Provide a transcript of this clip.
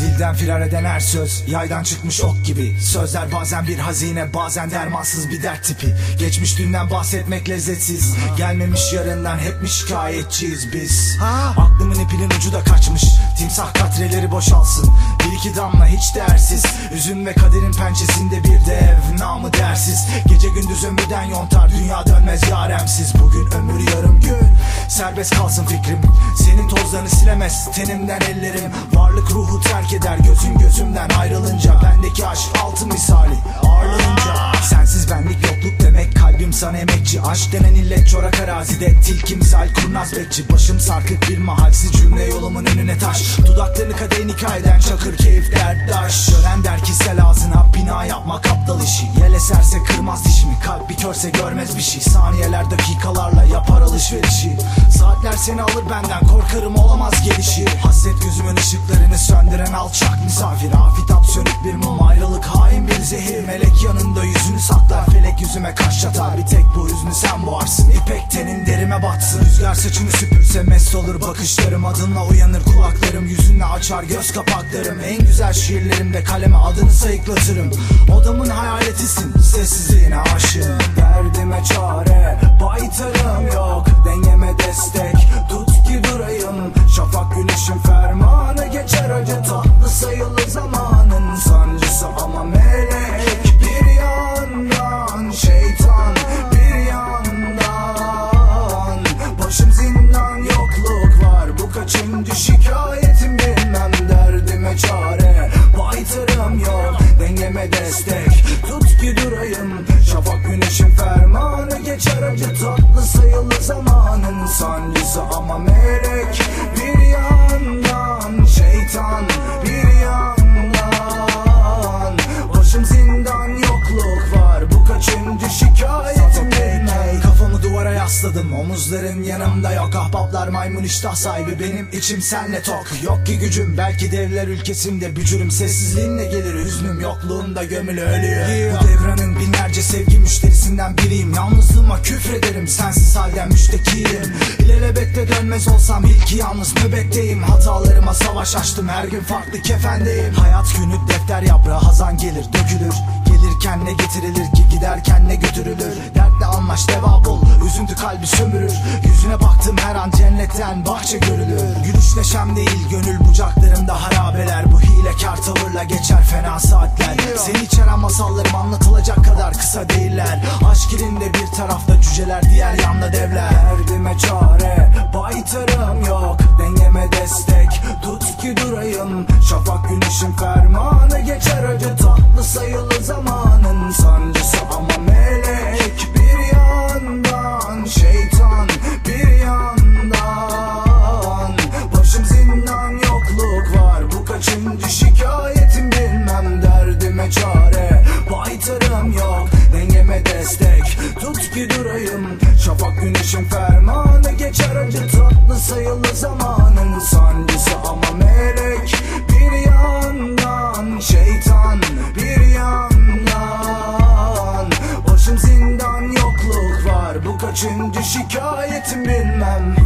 Kalpten firar eden her söz Yaydan çıkmış ok gibi. Sözler bazen bir hazine Bazen dermansız bir dert tipi. Geçmiş dünden bahsetmek lezzetsiz. Gelmemiş yarından hep mi şikayetçiyiz biz. Aklımın ipinin ucu da kaçmış. Timsah katreleri boşalsın. Bir iki damla hiç değersiz. Üzüm ve kaderin pençesinde bir dev Namı dersiz. Gece gündüz ömürden yontar Dünya dönmez yaremsiz. Bugün ömür yarım gün. Serbest kalsın fikrim. Senin tozlarını silemez tenimden ellerim. Varlık ruhu terk eder gözün gözümden ayrılınca. Bendeki aşk altın misali ağırlığınca. Sensiz benlik yokluk demek kalbim sana emekçi. Aşk denen illet çorak arazide tilki misal kurnaz bekçi. Başım sarkık bir mahalsiz cümle yolumun önüne taş. Dudaklarını kadeh nikah eden çakır keyif derttaş Gören der ki sel ağzına bina eserse kırmaz dişimi kalp bir körse görmez bir şey. Saniyeler dakikalarla yapar alışverişi. Saatler seni alır benden korkarım olamaz gelişi. Hasret gözümün ışıklarını söndüren alçak misafir. Afitap sönük bir mum ayrılık hain bir zehir. Melek yanında yüzünü saklar yüzüme kaş çatar. Bir tek bu hüznü sen boğarsın. İpek tenin derime batsın. Rüzgar saçını süpürse mest olur bakışlarım. Adınla uyanır kulaklarım. Yüzünle açar göz kapaklarım. En güzel şiirlerimde kaleme adını sayıklatırım. Odamın hayaletisin. Sessizliğine aşığım. Derdime çare destek. Tut ki durayım. Şafak güneşin fermanı geçer acı tatlı sayılı zamanın sancısı ama melek duvara yasladım omuzların yanımda yok. Ahbaplar maymun iştah sahibi benim içim senle tok. Yok ki gücüm belki devler ülkesinde bücürüm. Sessizliğinle gelir hüznüm yokluğunda gömülü ölüyor. Bu devranın binlerce sevgi müşterisinden biriyim. Yalnızlığıma küfrederim sensiz halden müştekiyim. İlelebette dönmez olsam ilki yalnız nöbetteyim. Hatalarıma savaş açtım her gün farklı kefendeyim. Hayat günü defter yaprağı hazan gelir dökülür. Gelirken ne getirilir ki giderken ne götürülür? Dertle anlaş deva bul üzüntü kalbi sömürür. Yüzüne baktım her an cennetten bahçe görülür. Gülüş neşem değil gönül bucaklarımda harabeler. Bu hilekar tavırla geçer fena saatler. Seni içeren masallarım anlatılacak kadar kısa değiller. Aşk ilinde bir tarafta cüceler diğer yanda devler. Derdime çare baytarım yok. Dengeme destek tut ki durayım. Şafak güneşin fermanı geçer acı tatlı sayılı zamanın durayım Şafak güneşin fermanı geçer acı tatlı sayılı zamanın sancısı ama melek bir yandan şeytan bir yandan. Başım zindan yokluk var. Bu kaçıncı şikayetim bilmem